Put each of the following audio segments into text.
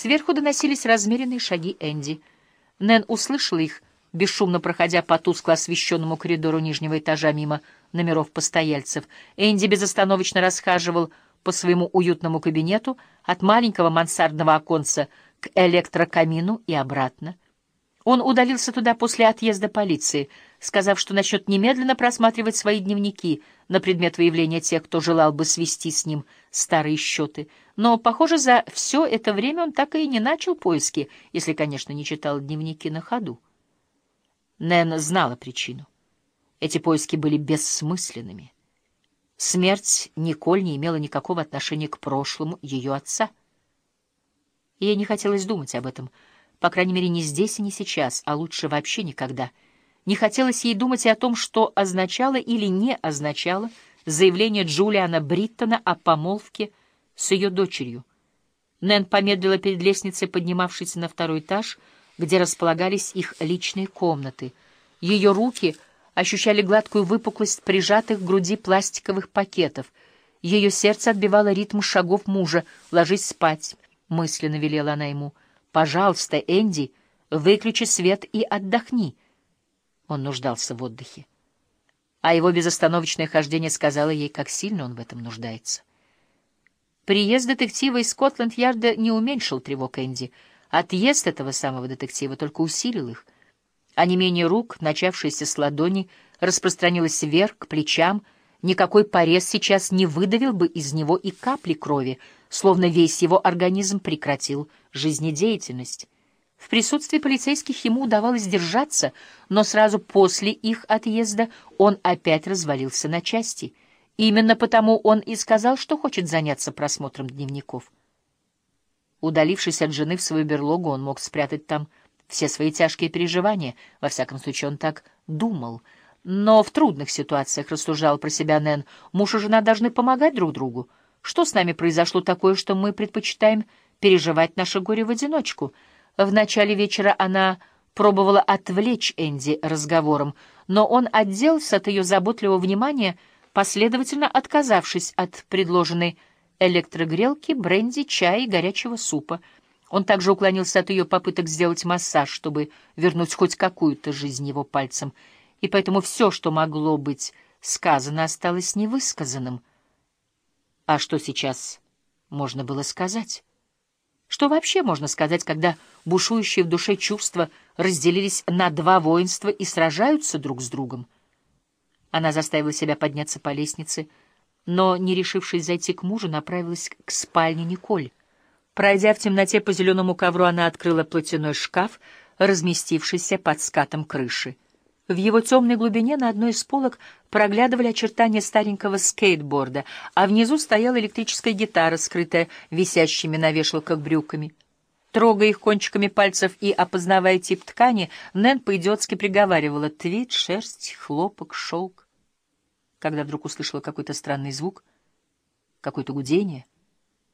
Сверху доносились размеренные шаги Энди. Нэн услышала их, бесшумно проходя по тускло освещенному коридору нижнего этажа мимо номеров постояльцев. Энди безостановочно расхаживал по своему уютному кабинету от маленького мансардного оконца к электрокамину и обратно. Он удалился туда после отъезда полиции, сказав, что начнет немедленно просматривать свои дневники на предмет выявления тех, кто желал бы свести с ним старые счеты. Но, похоже, за все это время он так и не начал поиски, если, конечно, не читал дневники на ходу. Нэн знала причину. Эти поиски были бессмысленными. Смерть Николь не имела никакого отношения к прошлому ее отца. Ей не хотелось думать об этом — по крайней мере, не здесь и не сейчас, а лучше вообще никогда. Не хотелось ей думать и о том, что означало или не означало заявление Джулиана Бриттона о помолвке с ее дочерью. Нэн помедлила перед лестницей, поднимавшейся на второй этаж, где располагались их личные комнаты. Ее руки ощущали гладкую выпуклость прижатых к груди пластиковых пакетов. Ее сердце отбивало ритм шагов мужа. «Ложись спать», — мысленно велела она ему, — Пожалуйста, Энди, выключи свет и отдохни. Он нуждался в отдыхе. А его безостановочное хождение сказало ей, как сильно он в этом нуждается. Приезд детектива из Скотланд-Ярда не уменьшил тревог Энди. Отъезд этого самого детектива только усилил их. А не менее рук, начавшееся с ладони, распространилось вверх, к плечам. Никакой порез сейчас не выдавил бы из него и капли крови — словно весь его организм прекратил жизнедеятельность. В присутствии полицейских ему удавалось держаться, но сразу после их отъезда он опять развалился на части. Именно потому он и сказал, что хочет заняться просмотром дневников. Удалившись от жены в свою берлогу, он мог спрятать там все свои тяжкие переживания, во всяком случае он так думал. Но в трудных ситуациях, рассуждал про себя Нэн, муж и жена должны помогать друг другу. Что с нами произошло такое, что мы предпочитаем переживать наше горе в одиночку? В начале вечера она пробовала отвлечь Энди разговором, но он отделался от ее заботливого внимания, последовательно отказавшись от предложенной электрогрелки, бренди, чая и горячего супа. Он также уклонился от ее попыток сделать массаж, чтобы вернуть хоть какую-то жизнь его пальцем, и поэтому все, что могло быть сказано, осталось невысказанным — а что сейчас можно было сказать? Что вообще можно сказать, когда бушующие в душе чувства разделились на два воинства и сражаются друг с другом? Она заставила себя подняться по лестнице, но, не решившись зайти к мужу, направилась к спальне Николь. Пройдя в темноте по зеленому ковру, она открыла платяной шкаф, разместившийся под скатом крыши. В его темной глубине на одной из полок проглядывали очертания старенького скейтборда, а внизу стояла электрическая гитара, скрытая висящими на вешалках брюками. Трогая их кончиками пальцев и опознавая тип ткани, Нэн по-идиотски приговаривала «твит, шерсть, хлопок, шелк». Когда вдруг услышала какой-то странный звук, какое-то гудение,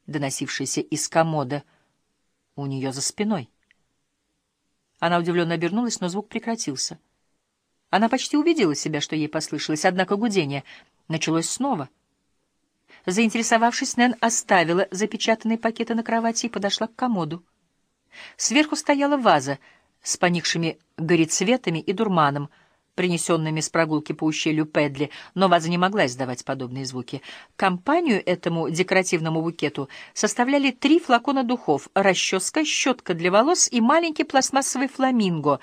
доносившееся из комода у нее за спиной. Она удивленно обернулась, но звук прекратился — она почти убедила себя, что ей послышалось, однако гудение началось снова. Заинтересовавшись, Нэн оставила запечатанные пакеты на кровати и подошла к комоду. Сверху стояла ваза с поникшими горецветами и дурманом, принесенными с прогулки по ущелью Педли, но ваза не могла издавать подобные звуки. Компанию этому декоративному букету составляли три флакона духов, расческа, щетка для волос и маленький пластмассовый фламинго —